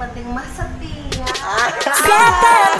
pating masapiya. Ah, Seven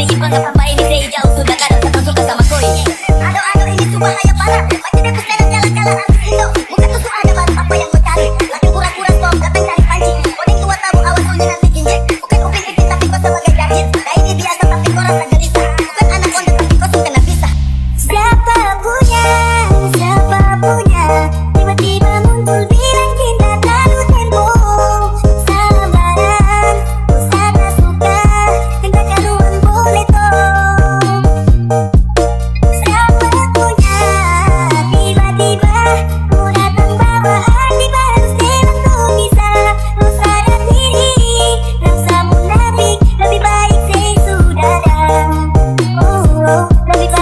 Biggie pang kapabay Lollipop